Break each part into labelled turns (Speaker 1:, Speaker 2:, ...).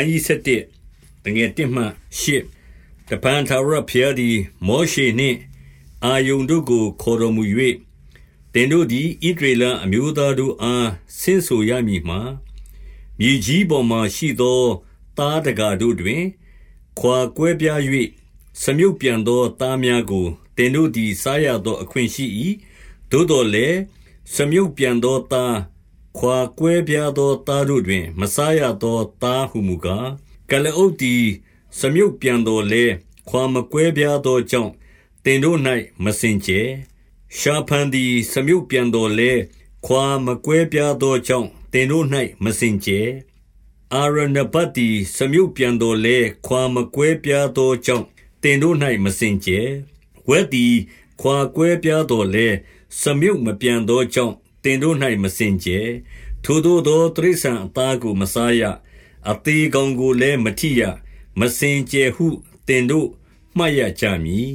Speaker 1: န်းကြီး7တငယ်1မှ8တပန်သာရဖျားသည်မောရှေနှင့်အာယုန်တို့ကို ခေါ်တော်မူ၍တင်တို့သည်ဣဒရေလအမျိုးသားတို့အားဆင့်ဆိုရမည်မှာမြေကြီးပေါ်မှရှိသောသားတကာတို့တွင် ခွာကွဲပြား၍စမြုပ်ပြန်သောသားများကိုတင်တို့သည်စားရသောအခွင့်ရှိ၏သို့တော်လည်းစမြုပ်ပြန်သောသား ခွာကွဲပြားသောသားတို့တွင် မစားရသောသားဟုမူကားကလအုပ်သည်စမြုပ်ပြန်တော်လဲခွာမကွဲပြားသောကြောင့်တင်တို့၌မစင်ကြဲရှာဖန်သည်စမြုပ်ပြန်တော်လဲခွာမကွဲပြားသောကြောင့်တင်တို့၌မစင်ကြဲအာရဏဘတ်သည်စမြုပ်ပြန်တော်လဲခွာမကွဲပြားသောကြောင့်တင်တို့၌မစင်ကြဲဝက်သည်ခွာကွဲပြားတော်လဲစမြုပ်မပြန်သောကြောင့် တင်တို့၌မစင်ကြဲထိုသို့သောတိရစ္ဆာန်အသားကိုမစားရအသေးကောင်ကိုလည်းမထိရမစင်ကြဲဟုတင်တို့မှတ်ရကြမည်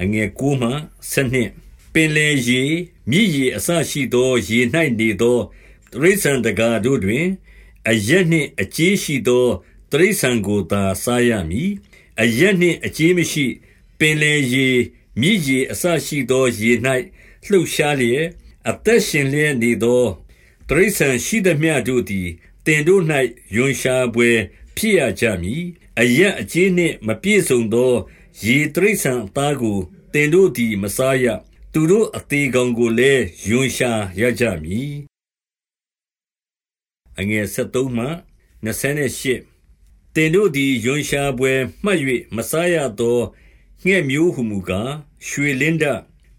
Speaker 1: အငယ်ကိုမှဆနှစ်ပင်လေရေမြည်ရေအဆရှိသောရေ၌နေသောတိရစ္ဆာန်တကာတို့တွင်အရက်နှင့်အကြေးရှိသောတိရစ္ဆာန်ကိုသာစားရမည်အရက်နှင့်အကြေးမရှိ ပင်လေရေမြည်ရေအဆရှိသောရေ၌ လှုပ်ရှားလျက်အသက်ရှင်လျက်နေသောတိရစ္ဆာန်ရှိသမျှတို့သည်တင်တို့၌ယွန်ရှာပွဲဖြစ်ရကြမည်အရက်အကြေးနှင့်မပြည့်စုံသောရေတိရစ္ဆာန်အသားကိုတင်တို့သည်မစားရသူတို့အသေးကောင်ကိုလည်းယွန်ရှာရကြမည်အငယ်73မှ28တင်တို့သည်ယွန်ရှာပွဲမှတ်၍မစားရသောငှက်မျိုးဟုမူကားရွှေလင်းဒ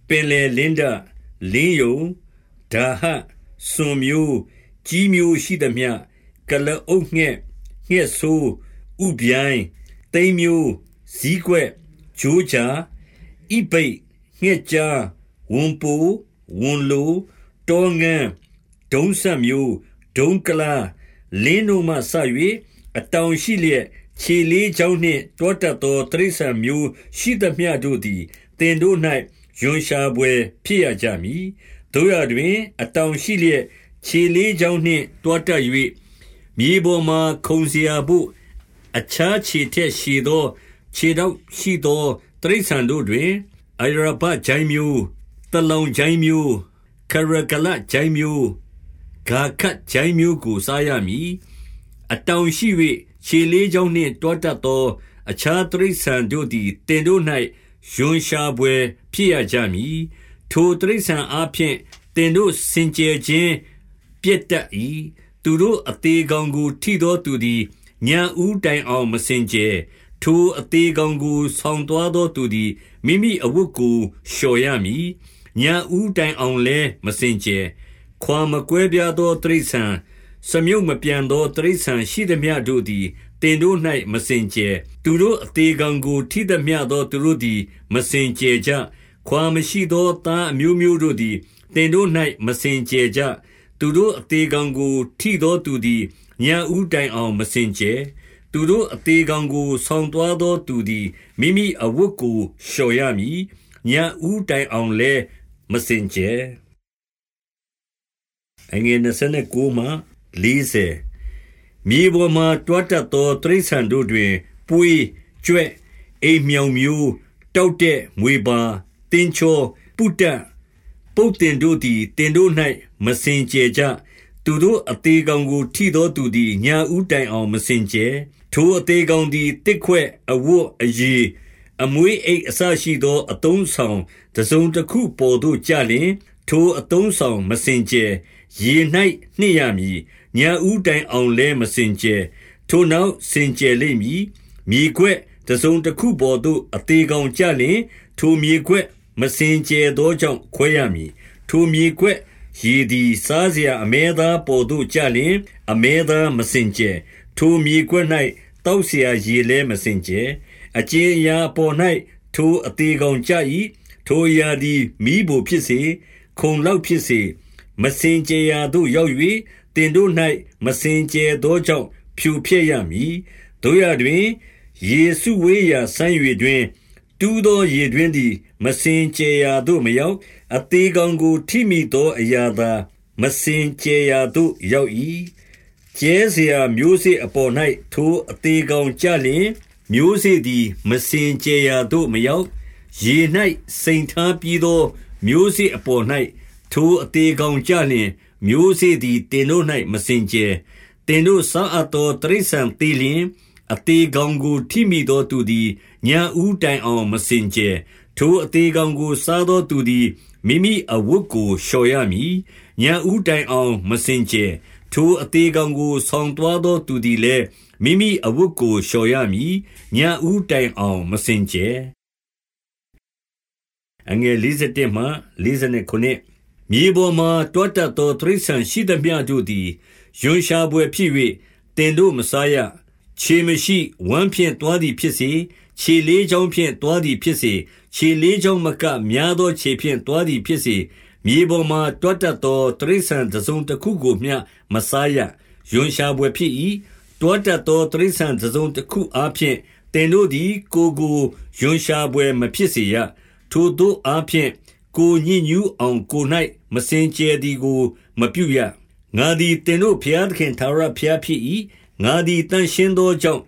Speaker 1: ပင်လေလင်းဒလင်းယုံဒါဟစွန်မျိုးကြီးမျိုးရှိသမျှကလအုပ်ငှက်ငှက်ဆိုးဥပြိုင်းတိမ်မျိုးဇီးကွက်ဂျိုးချာဣပိတ်ငှက်ကြားဝန်ပူဝန်လိုတောငန်းဒုံးဆက်မျိုးဒုံးကလာလင်းတို့မှဆ၍အတောင်ရှိလျက်ခြေလေးချောင်းနှင့်တောတက်သောတရိษံမျိုးရှိသမျှတို့သည်တင်တို့၌ ယွန်ရှာပွဲဖြစ်ရကြမည်တို့ရတွင် အတောင်ရှိလျက်ခြေလေးချောင်းနှင့်တောတက်၍မြေပေါ်မှခုံเสียဖို့အခြားခြေထက်ရှည်သော ခြေတော့ရှိသောတရိษံတို့တွင်အရဘဂျိုင်းမျိုးတလောင်ဂျိုင်းမျိုးခရကလဂျိုင်းမျိုးဂါခတ်ဂျိုင်းမျိုးကိုစားရမည်အတောင်ရှိ၍ခြေလေးချောင်းနှင့်တောတက်သော အခြားတရိษံတို့သည်တင်တို့၌ ရွံရှာပွဲဖြစ်ရကြမည်ထိုတိရစ္ဆာန်အားဖြင့်တင်တို့စင်ကြယ်ခြင်းပြက်တတ်၏သူတို့အသေးကောင်ကို ထိသောသူသည်ညံဥတိုင်အောင်မစင်ကြယ်ထိုအသေးကောင်ကိုဆောင်သွားသောသူသည်မိမိအဝတ်ကိုလျှော်ရမည်ညာဥတိုင်အောင်လဲမစင်ကြယ်ခွာမကွဲပြားသောတိရစ္ဆာန်စမြုပ်မပြန်သောတိရစ္ဆာန်ရှိသည်မြတို့သည် င်တို့၌မစင်ကြယ်သူတို့အသေးကောင်ကို ထိသည်မြသောသူတို့သည် မစင်ကြယ်ကြခွာမရှိသောသားအမျိုးမျိုးတို့သည်တင်တို့၌မစင်ကြယ်ကြသူတို့အသေးကောင်ကို ထိသောသူသည်ညံဦးတိုင်အောင်မစင်ကြယ်သူတို့အသေးကောင်ကိုဆောင်းသွားသောသူသည်မိမိအဝတ်ကိုလျှော်ရမည်ညံဦးတိုင်အောင်လည်းမစင်ကြယ်အငယ်29မှ40 မြေပေါ်မှတွားတက်သောတရိษံတို့တွင် ပွေး ကြွက် အိမ်မြောင်မျိုး တောက်တဲ့မွေပါတင်းချော ပုတ္တပုတ်တင်တို့သည်တင်တို့၌မစင်ကြယ်ကြ သူတို့အသေးကောင်ကို ထိသောသူသည်ညာဥတိုင်အောင် မစင်ကြယ် ထိုအသေးကောင်သည်တစ်ခွက် အဝတ် အရေ အမွေးအိတ်အဆရှိသောအတုံးဆောင်တစုံတစ်ခုပေါ်သို့ကြလျင် ထိုအတုံးဆောင်မစင်ကြယ် ရေ၌နှိရမည် ညာဥတိုင်အောင်လဲမစင်ကြယ်ထိုနောက်စင်ကြယ်လိမ့်မည်မြေခွက်တစုံတစ်ခုပေါ်သို့အသေးကောင်ကြလျင်ထိုမြေခွက်မစင်ကြယ်သောကြောင့်ခွဲရမည်ထိုမြေခွက်ရေသည်စားเสียအမဲသားပေါ်သို့ကြလျင် အမဲသားမစင်ကြယ်ထိုမြေခွက်၌တောက်เสียရေလဲမစင်ကြယ်အကျဉ်အရာပေါ်၌ထိုအသေးကောင်ကြ၏ထိုအရာသည်မိဖို့ဖြစ်စေခုံလောက်ဖြစ်စေမစင်ကြယ်ရာသို့ရောက်၍ သင်တို့၌မစင်ကြယ်သောကြောင့် ဖြိုဖျက်ရမည်။သို့ရာတွင် ရေစုဝေးရာစမ်းရေတွင်း၊တူးသောရေတွင်းသည် မစင်ကြယ်ရာသို့မရောက်။အသေကောင်ကို ထိမိသောအရာသာ မစင်ကြယ်ရာသို့ ရောက်၏။ကြဲစရာမျိုးစေ့အပေါ်၌ထိုအသေကောင်ကျလျှင်၊မျိုးစေ့သည် မစင်ကြယ်ရာသို့ မရောက်။ရေ၌စိမ်ထားပြီးသော မျိုးစေ့အပေါ်၌ထိုအသေကောင်ကျလျှင် မျိုးစေ့သည်တင်တို့၌မစင်ကြယ်တင်တို့စားအပ်သောတရိษံသေးလျင်အသေးကောင်ကိုထိမိသောသူသည်ညာဦးတိုင်အောင်မစင်ကြယ်ထိုအသေးကောင်ကိုစားသောသူသည်မိမိအဝတ်ကိုလျှော်ရမည်ညာဦးတိုင်အောင်မစင်ကြယ်ထိုအသေးကောင်ကိုဆောင်သွားသောသူသည်လည်းမိမိအဝတ်ကိုလျှော်ရမည်ညာဦးတိုင်အောင်မစင်ကြယ်အငယ်57မှ59 မြေပေါ်မှာ တွားတတ်သော တိရစ္ဆာန်ရှိသမျှတို့သည် ရွံရှာဘွယ်ဖြစ်၍သင်တို့မစားရ။ခြေမရှိ၊ဝမ်းဖြင့် သွားသည်ဖြစ်စေ၊ခြေလေးချောင်းဖြင့် သွားသည်ဖြစ်စေ၊ခြေလေးချောင်းမက များသောခြေဖြင့် သွားသည်ဖြစ်စေ၊မြေပေါ်မှာ တွားတတ်သော တိရစ္ဆာန်တစုံတခုကိုမျှ မစားရ။ရွံရှာဘွယ်ဖြစ်၏။တွားတတ်သော တိရစ္ဆာန်တစုံတခုအားဖြင့် သင်တို့သည် ကိုယ်ကို ရွံရှာဘွယ် မဖြစ်စေရ။ထိုသို့အားဖြင့် ကိုညစ်ညူးအောင်ကို၌မစင်ကြယ်သည်ကို မပြုရငါသည်တင်တို့ဖျားသခင်သာရဖျားဖြစ်၏ငါသည်တန်ရှင်းသောကြောင့်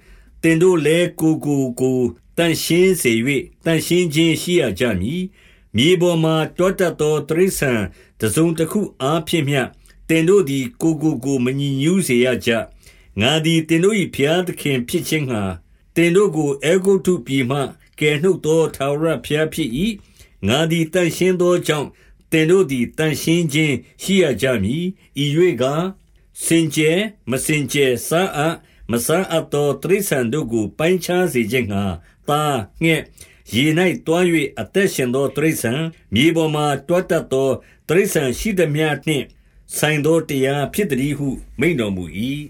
Speaker 1: တင်တို့လည်းကိုကိုကိုတန်ရှင်းစေ၍တန်ရှင်းခြင်းရှိရကြမည်မြေပေါ်မှတောတတ်သောတရိษံတစုံတစ်ခုအားဖြင့်မျှတင်တို့သည်ကိုကိုကိုမညီညူးစေရကြငါသည်တင်တို့၏ဖျားသခင်ဖြစ်ခြင်းငှာတင်တို့ကိုအေဂုတုပြည်မှကယ်နှုတ်သောထာဝရဘုရားဖြစ်၏ ငါသည်တန်ရှင်းသောကြောင့်တင်တို့သည်တန်ရှင်းခြင်းရှိရကြမည်ဤ၍ကစင်ကြယ်မစင်ကြယ်စားအပ်မစားအပ်သောတရိษံတို့ကိုပိုင်းခြားစေခြင်းငှာတာငှက်ရေ၌တွား၍အသက်ရှင်သောတရိษံမြေပေါ်မှတွတ်တတ်သောတရိษံရှိသည်များနှင့်ဆိုင်သောတရားဖြစ်သည်ဟုမိန်တော်မူ၏